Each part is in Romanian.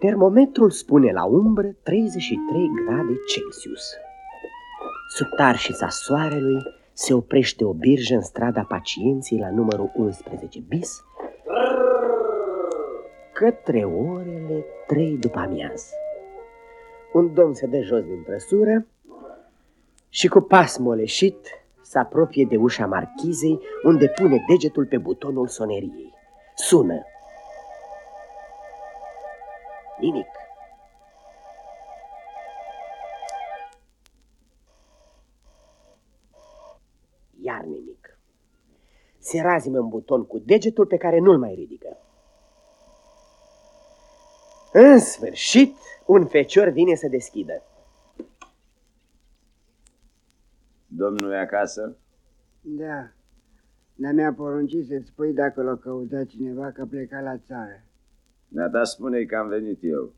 Termometrul spune la umbră 33 grade Celsius. Sub tarșița soarelui se oprește o birjă în strada pacienții la numărul 11 bis către orele 3 după amiază. Un domn se dă jos din trăsură și cu pas moleșit se apropie de ușa marchizei unde pune degetul pe butonul soneriei. Sună. Nimic. Iar nimic. Se razimă în buton cu degetul pe care nu-l mai ridică. În sfârșit, un fecior vine să deschidă. Domnul e acasă? Da. Dar mi-a poruncit să-ți spui dacă l-a căutat cineva că pleca la țară. Ne-a spune că am venit eu.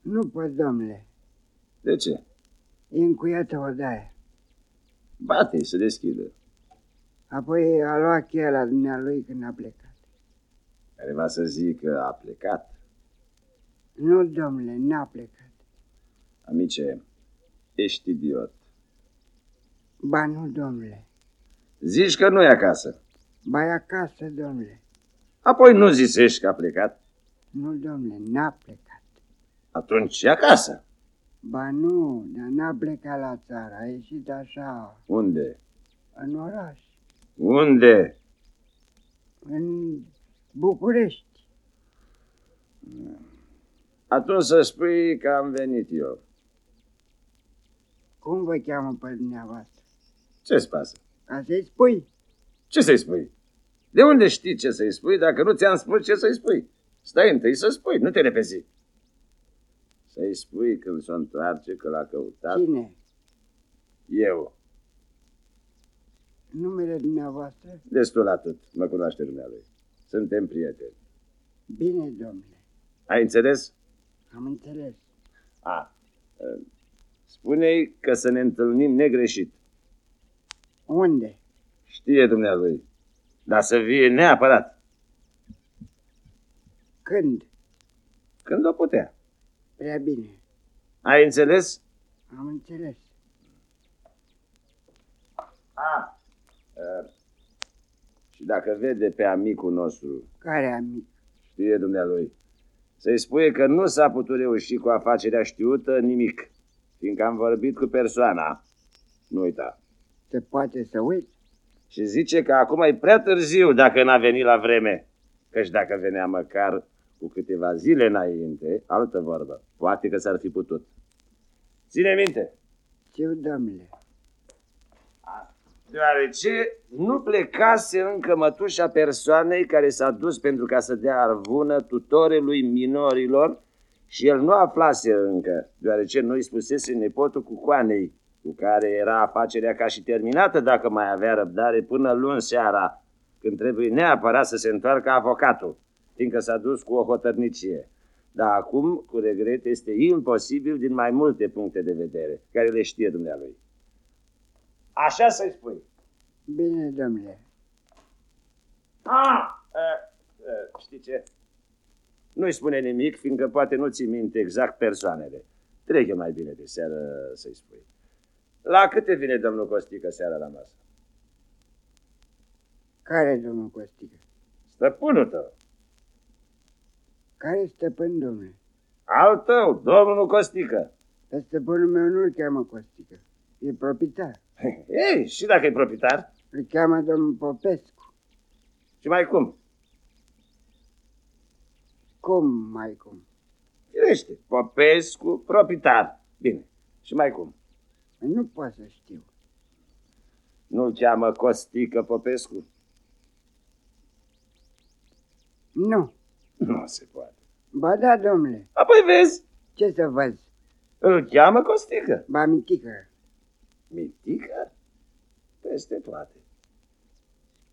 Nu pot, domnule. De ce? E încuiată odaia. Bate să deschidă. Apoi a luat cheia la dumnealui când a plecat. Care va să zic că a plecat? Nu, domnule, n-a plecat. Amice, ești idiot. Ba nu, domnule. Zici că nu e acasă. Ba e acasă, domnule. Apoi nu zicești că a plecat. Nu, domnule, n-a plecat. Atunci e acasă. Ba nu, dar n-a plecat la țară. A ieșit așa, Unde? în oraș, Unde? în București. Atunci să spui că am venit eu. Cum vă cheamă pe dumneavoastră? Ce-ți pasă? Ca să-i spui. Ce să-i spui? De unde știi ce să-i spui dacă nu ți-am spus ce să-i spui? Stai întâi să spui, nu te repezi. Să-i spui când se întoarce că l-a căutat Cine? eu. Numele dumneavoastră? Destul atât, mă cunoaște dumnealui. Suntem prieteni. Bine, domnule. Ai înțeles? Am înțeles. A. ă, Spune-i că să ne întâlnim negreșit. Unde? Știe dumnealui. Dar să vie neapărat. Când? Când o putea. Prea bine. Ai înțeles? Am înțeles. A. ă, Și dacă vede pe amicul nostru, Care amic? știe dumnealui, să-i spune că nu s-a putut reuși cu afacerea știută nimic, fiindcă am vorbit cu persoana. Nu uita. Se poate să uit? Și zice că acum e prea târziu dacă n-a venit la vreme. Căci dacă venea măcar cu câteva zile înainte, altă vorbă, poate că s-ar fi putut. Ține minte, Știu, domnule. deoarece nu plecase încă mătușa persoanei care s-a dus pentru ca să dea arvună tutorelui minorilor și el nu aflase încă, deoarece nu-i spusese nepotul cu coanei, cu care era afacerea ca și terminată dacă mai avea răbdare până luni seara, când trebuie neapărat să se întoarcă avocatul, fiindcă s-a dus cu o hotărnicie. Dar acum, cu regret, este imposibil din mai multe puncte de vedere, care le știe dumnealui. Așa să-i spui. Bine, domnule. Ah, uh, uh, știi ce? Nu-i spune nimic, fiindcă poate nu ți minte exact persoanele. Trece mai bine de seară să-i spui. La câte vine domnul Costică seara la masă? Care, domnul Costică? Stăpânul tău. Care stăpân, domnule? Al tău, domnul Costică. Pe stăpânul meu nu-l cheamă Costică. E proprietar. Ei, și dacă e proprietar? Îl cheamă domnul Popescu. Și mai cum? Cum, mai cum? Firește, Popescu, proprietar. Bine, și mai cum? Nu pot să știu. Nu-l cheamă Costică Popescu? Nu. Nu se poate. Ba da, domnule. Apoi vezi, Ce să văd? îl cheamă Costică. Ba mitică. Mitică? Peste toate.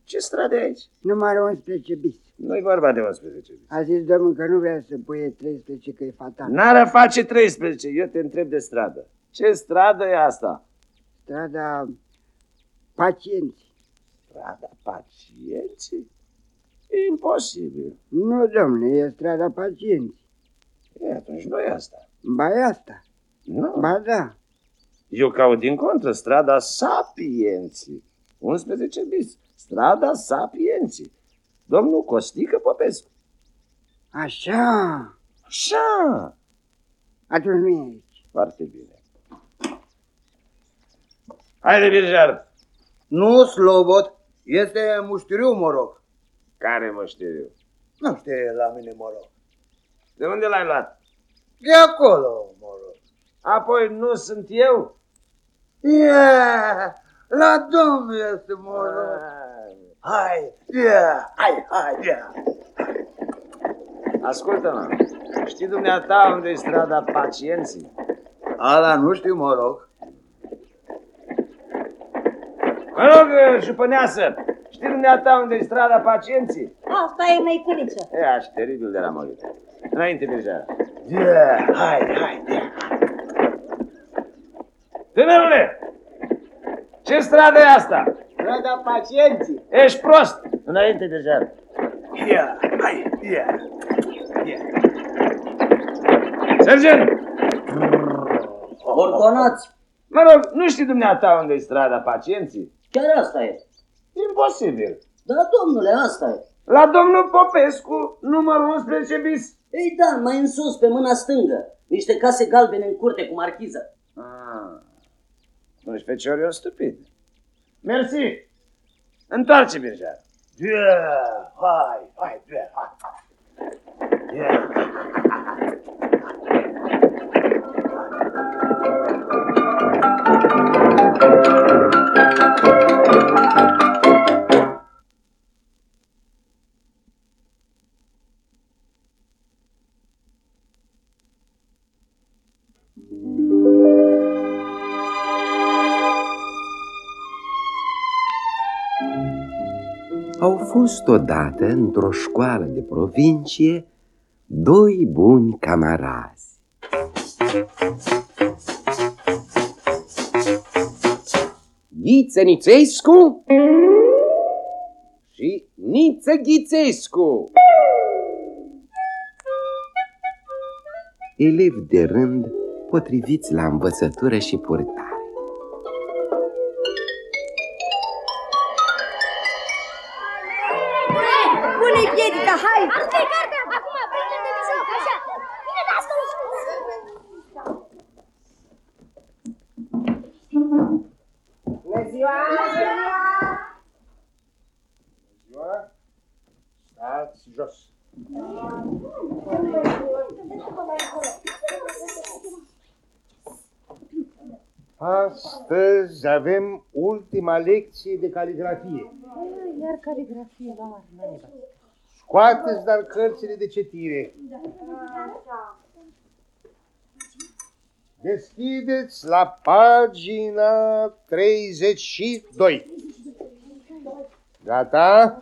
Ce stradă e aici? Numărul 11 bis. Nu-i vorba de 11. A zis domnul că nu vrea să puie 13, că e fatal. N-ar face 13, eu te întreb de stradă. Ce stradă e asta? Strada pacienți. Strada pacienții? Imposibil. Nu, domnule, e strada pacienți. E, atunci nu e asta. Ba e asta. Nu. Ba da. Eu caut din contră strada Sapienții. 11 bis. Strada Sapienții. Domnul Costică Popescu. Așa. Așa. Atunci nu e aici. Foarte bine. Haide, Birjar. Nu, Slobot, este muștiriu, mă rog. Care mă știu eu? Nu știe la mine, mă rog. De unde l-ai luat? De acolo, mă rog. Apoi nu sunt eu? Yeah, la domnul este, mă rog. Hai, yeah, hai, hai, yeah. Ascultă-mă. Știi dumneata unde e strada pacienții? Ala nu știu, mă rog. Mă rog, jupăneasă, știi dumneata unde e strada pacienții? Asta e măiculiță. E, aș teribil de la molit. Înainte, Birjar. Yeah, hai, hai, yeah. Tânărule, ce stradă e asta? Strada pacienții. Ești prost! Înainte, Birjar. Yeah, hai, yeah. Sergent! Ordonați! Mă rog, nu știi dumneata unde e strada pacienții? Chiar asta e. Imposibil. Da, domnule, asta e. La domnul Popescu, numărul 11 bis. Ei da, mai în sus, pe mâna stângă. Niște case galbene în curte cu marchiză. Ah. Nu-și feciori stupid. Mersi. Întoarce, Birjar. Yeah, hai, hai, yeah, hai. Yeah. Fost odată într-o școală de provincie doi buni camarazi. Ghiță Nițescu și Niță Ghițescu. Elevi de rând potriviți la învățătură și purtare. Jos. Astăzi avem ultima lecție de caligrafie. Iar caligrafie la mare, Scoateți dar cărțile de citire. Deschideți la pagina 32. Gata?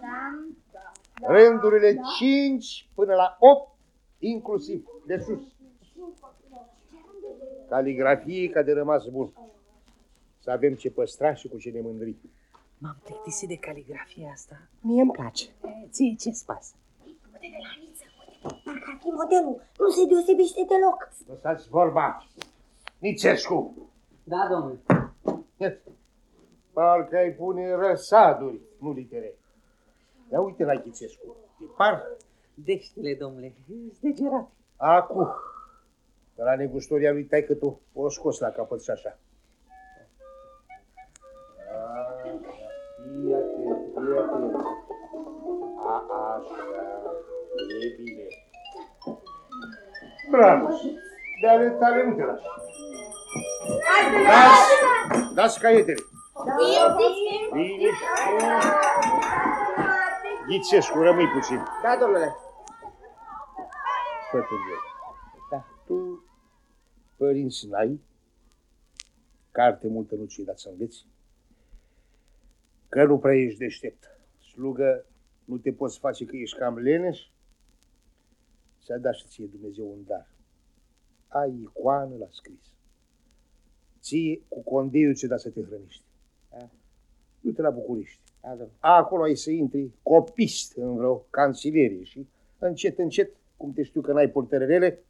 Rândurile 5 până la 8, inclusiv de sus. Caligrafie ca de rămas bun. Să avem ce păstra și cu ce ne mândri. M-am plictisit de caligrafia asta. Mie îmi place. E, ție ce-ți pasă? Parcă ar fi modelul. Nu se deosebește deloc. Lăsați vorba. Nițescu. Da, domnule. Parcă ai pune răsaduri, nu litere. Ia uite la Ghițescu. E par. Deștile, domnule, zdegerat. Acum. De la negustoria lui taică tu o scos la capăt și așa. A, Fii atent, fii atent. A, așa. E bine. Bravo. De ale tale nu te lași. Dați, dați caietele. Liniște. Ghițescu, rămâi puțin. Da, domnule. Fă tu el. Da, tu, părinți, n-ai? Carte multă nu ți-ai dat să înveți? Că nu prea ești deștept. Slugă, nu te poți face că ești cam leneș? Ți-a dat și ție Dumnezeu un dar. Ai icoană la scris. Ție cu condeiul ți-a dat să te hrănești. Du-te la București. Acolo ai să intri copist în vreo canțilerie și încet, încet, cum te știu că n-ai purtărele,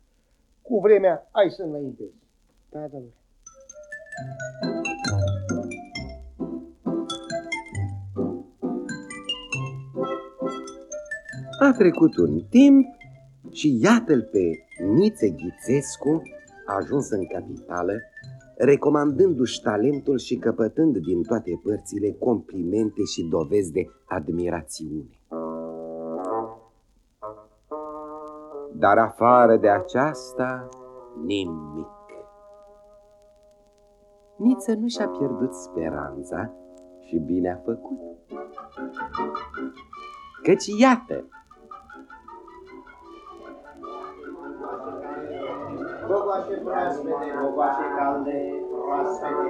Cu vremea ai să înaintezi. Da, domnule. A trecut un timp și iată-l pe Nițe Ghițescu ajuns în capitală, recomandându-și talentul și căpătând din toate părțile complimente și dovezi de admirațiune. Dar afară de aceasta, nimic. Niță nu și-a pierdut speranța și bine a făcut. Căci iată, Bogoașe proaspete, bogoașe calde, proaspete,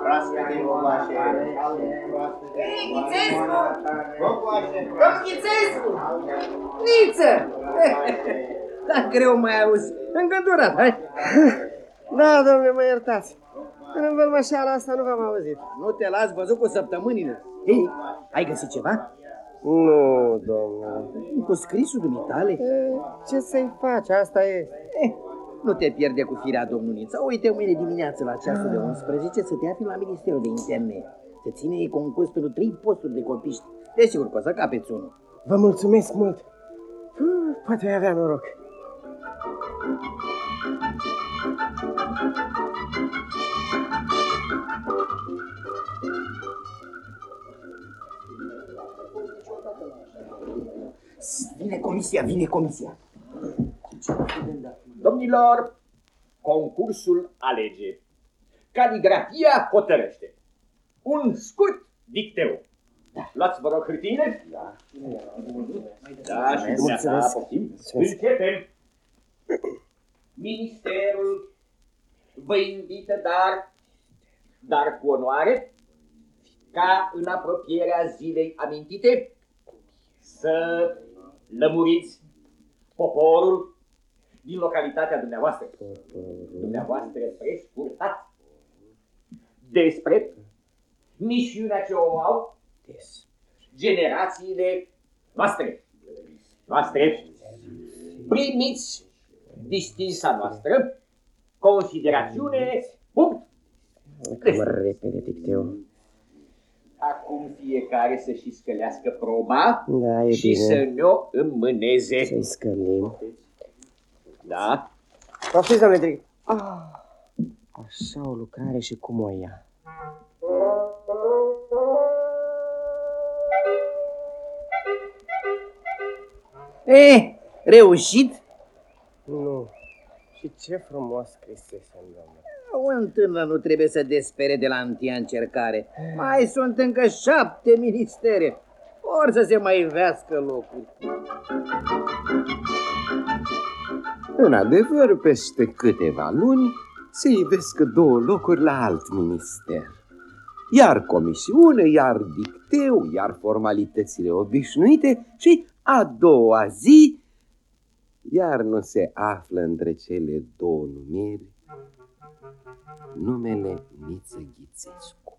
proaspete, bogoașe calde, proaspete, Ghițescu! bogoașe, Domn Ghițescu! Niță! Da, greu mai auzi. Îngândurat, hai! Da, domnule, mă iertați. În vălmășeala asta nu v-am auzit. Nu te las văzut cu săptămânile. Ei, ai găsit ceva? Nu, domnule. Cu scrisul dumitale? E, ce să-i faci? Asta e. Eh, nu te pierde cu firea domnuniță. Uite mâine dimineață la ceasul de 11 să te afli la Ministerul de Interne. Se ține concurs pentru trei posturi de copiști. Desigur că o să capeți unul. Vă mulțumesc mult. Uh, Poate avea noroc. Vine comisia, vine comisia. Domnilor, concursul alege. Caligrafia hotărăște. Un scurt dicteu. Luați, vă rog, hârtiile? Da. Da, și dumneata, Mulțumesc. poftim. Începem. Ministerul vă invită, dar, dar cu onoare, ca în apropierea zilei amintite, să lămuriți poporul din localitatea dumneavoastră. Dumneavoastră prescurtat despre misiunea ce o au generațiile noastre. Noastre. Primiți distinsa noastră considerațiune punct. Cam repede, dicteu. Acum fiecare să-și scălească proba Da, e și bine. să ne-o îmâneze. Să-i scălim. Da? Poftiți, domnule Trig. Ah, așa o lucrare și cum o ia. Eh, reușit? Nu. Și ce frumos scrisesem, domnule. Un tânăr nu trebuie să despere de la întâia încercare. Mai sunt încă șapte ministere. Ori să se mai ivească locul. În adevăr, peste câteva luni se ivesc două locuri la alt minister. Iar comisiune, iar dicteu, iar formalitățile obișnuite și a doua zi, iar nu se află între cele două numiri numele Niță Ghițescu.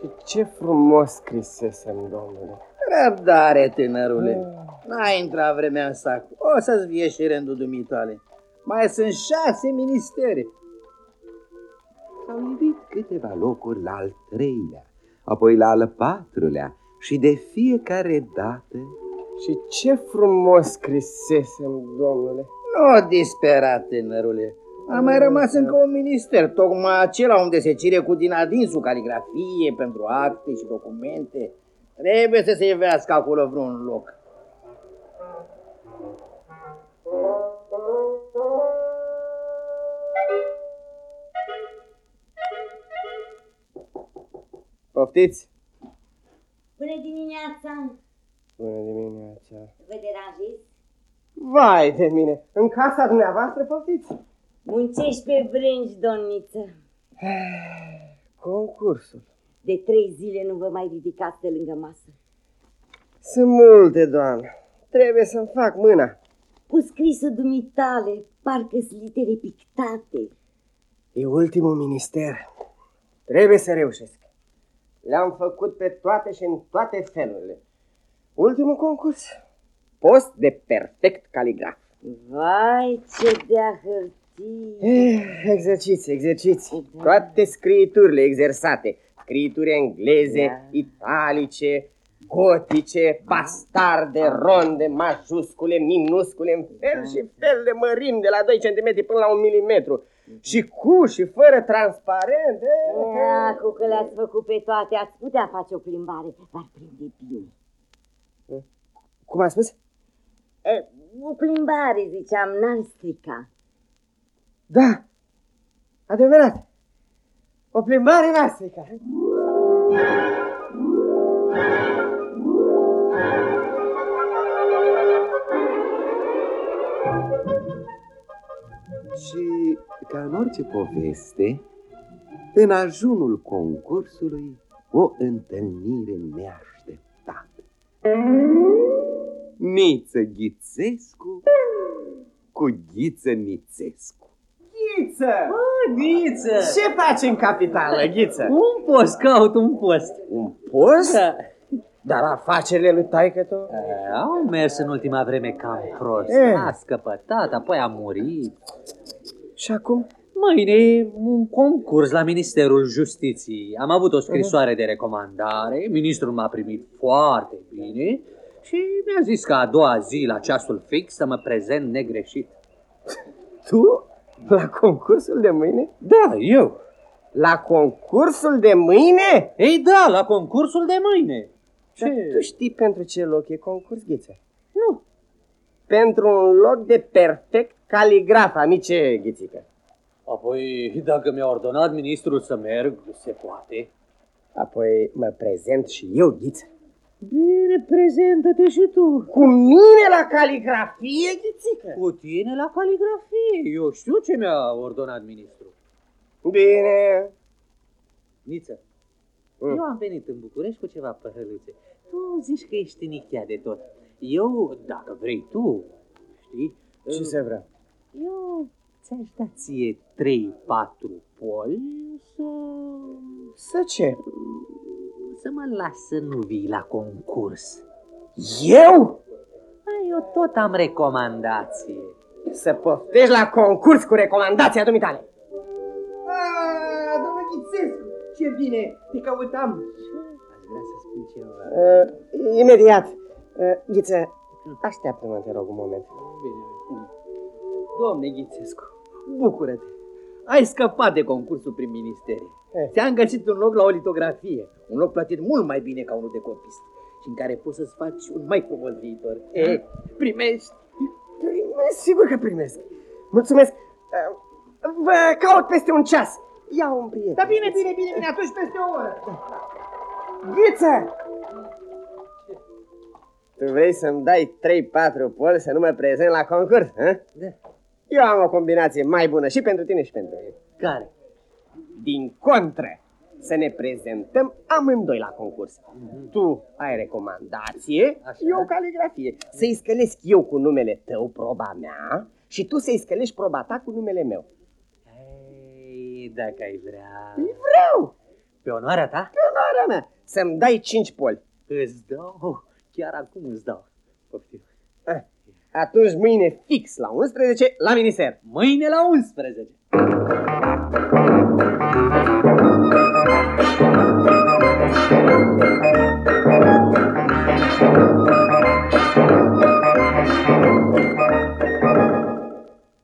Și ce frumos scrisesem, domnule. Răbdare, tânărule. N-a intrat vremea în sac. O să-ți vie și rândul dumitale. Mai sunt șase ministere. S-au iubit câteva locuri la al treilea, apoi la al patrulea și de fiecare dată... Și ce frumos scrisesem, domnule! Nu dispera, tânărule. A mai rămas încă un minister, tocmai acela unde se cire cu din adinsul caligrafie pentru acte și documente. Trebuie să se ivească acolo vreun loc. Poftiți! Bună dimineața! Bună dimineața! Vă deranjez? Vai de mine! În casa dumneavoastră poftiți! Muncești pe brânci, domniță. Concursul. De trei zile nu vă mai ridicați de lângă masă. Sunt multe, doamnă. Trebuie să-mi fac mâna. Cu scrisul dumitale, parcă sunt litere pictate. E ultimul minister. Trebuie să reușesc. Le-am făcut pe toate și în toate felurile. Ultimul concurs. Post de perfect caligraf. Vai, ce de-a hârtie! Eh, Exerciți, exerciți. Toate scriiturile exersate. Scriituri engleze, Da. italice, gotice, bastarde, ronde, majuscule, minuscule, în fel și fel de mărimi, de la 2 cm până la 1 mm. Și cu și fără transparent. eh. Acum că le-ați făcut pe toate, ați putea face o plimbare, v-ar prinde bine. Cum a spus? E, o plimbare, ziceam, n-ar strica. Da, adevărat. O plimbare în Africa. Și ca în orice poveste, în ajunul concursului, o întâlnire neașteptată. Niță Ghițescu cu Ghiță Nițescu. Ghiță! Bă, Ghiță! Ce faci în capitală, Ghiță? Un post, caut un post. Un post? Da. Dar afacerile lui taică tu? E, Au mers în ultima vreme cam prost. E. A scăpătat, apoi a murit. Și acum? Mâine e un concurs la Ministerul Justiției. Am avut o scrisoare de recomandare, ministrul m-a primit foarte bine și mi-a zis că a doua zi, la ceasul fix, să mă prezent negreșit. Tu? La concursul de mâine? Da, eu. La concursul de mâine? Ei da, la concursul de mâine. Ce? Dar tu știi pentru ce loc e concurs, Ghiță? Nu. Pentru un loc de perfect caligraf, amice Ghițică. Apoi, dacă mi-a ordonat ministrul să merg, se poate. Apoi mă prezent și eu, Ghiță. Bine, prezentă-te și tu. Cu mine la caligrafie, Ghițică? Cu tine la caligrafie. Eu știu ce mi-a ordonat ministrul. Bine. Niță, Mm. eu am venit în București cu ceva păhăluțe. Tu zici că ești nichea de tot. Eu, dacă vrei tu, știi? Ce să vreau? Eu ți-aș da ție 3-4 poli să... Să ce? Să mă las să nu vii la concurs. Eu? Ai, eu tot am recomandație. Să poftești la concurs cu recomandația dumitale. Ah, domnul Ghițescu, ce bine, te căutam. Aș vrea să spun ceva. Uh, imediat. Uh, Ghiță, așteaptă-mă, te rog, un moment. Bine, Domne Ghițescu, bucură-te. Ai scăpat de concursul prin ministerie. Eh. Ți-am găsit un loc la o litografie, un loc plătit mult mai bine ca unul de copist și în care poți să-ți faci un mai frumos viitor. E, primești. Primesc, sigur că primesc. Mulțumesc. Uh, vă caut peste un ceas. Ia un prieten. Da bine, bine, bine, bine, atunci peste o oră. Ghiță! Tu vrei să-mi dai 3-4 poli să nu mă prezent la concurs, hă? Da. Eu am o combinație mai bună și pentru tine și pentru mine. Care? Din contră, să ne prezentăm amândoi la concurs. Tu ai recomandație, Așa. eu caligrafie. Să-i scălesc eu cu numele tău proba mea și tu să-i scălești proba ta cu numele meu. Ei, dacă ai vrea... Vreau, Pe onoarea ta? pe onoarea mea, să-mi dai 5 poli. Îți dau, chiar acum îți dau. Poftim. Ah, Atunci mâine fix la 11 la minister. Mâine la 11.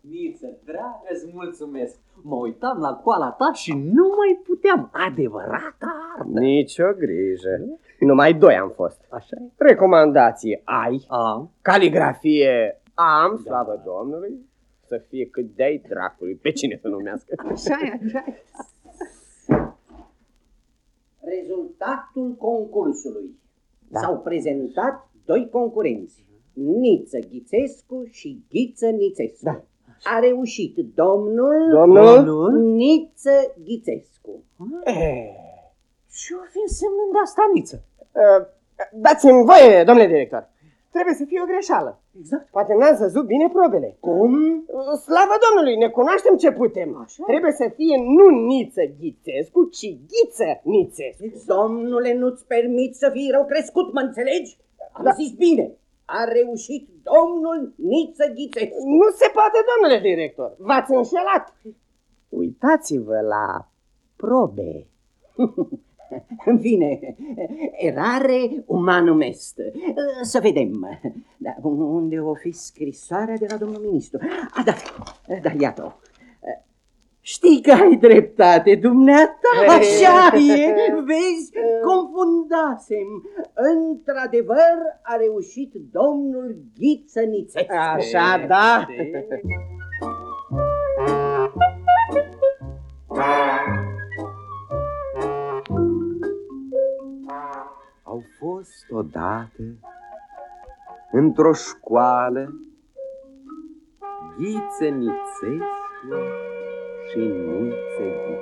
Niță, dragă, îți mulțumesc. Mă uitam la coala ta și nu mai puteam. Adevărata artă. Nici o grijă. Numai doi am fost. Așa e? Recomandație ai, Am. caligrafie am, slavă Domnului, să fie cât de-ai dracului, pe cine să numească. Așa e, așa e. Rezultatul concursului. Da. S-au prezentat doi concurenți, Niță Ghițescu și Ghiță Nițescu. Da. A reușit domnul, Domnul? Niță Ghițescu. Ce o fi însemnând asta, Niță? Uh, Dați-mi voie, domnule director. Trebuie să fie o greșeală. Exact. Poate n-ați văzut bine probele. Cum? Uh, Slavă Domnului, ne cunoaștem ce putem. Așa. Trebuie să fie nu Niță Ghițescu, ci Ghiță Nițescu. Domnule, nu-ți permit să fii rău crescut, mă înțelegi? Am da. zis bine. A reușit domnul Niță Ghițescu. Nu se poate, domnule director. V-ați înșelat. Uitați-vă la probe. Bine, erare umanum est. Să vedem. Da, unde o fi scrisoarea de la domnul ministru? A, da, da, iată-o. Știi că ai dreptate, dumneata? Așa e, vezi, confundasem. Într-adevăr a reușit domnul Ghiță Nițescu. Așa, da. Au fost odată într-o școală Ghiță Nițescu și Niță Ghițescu.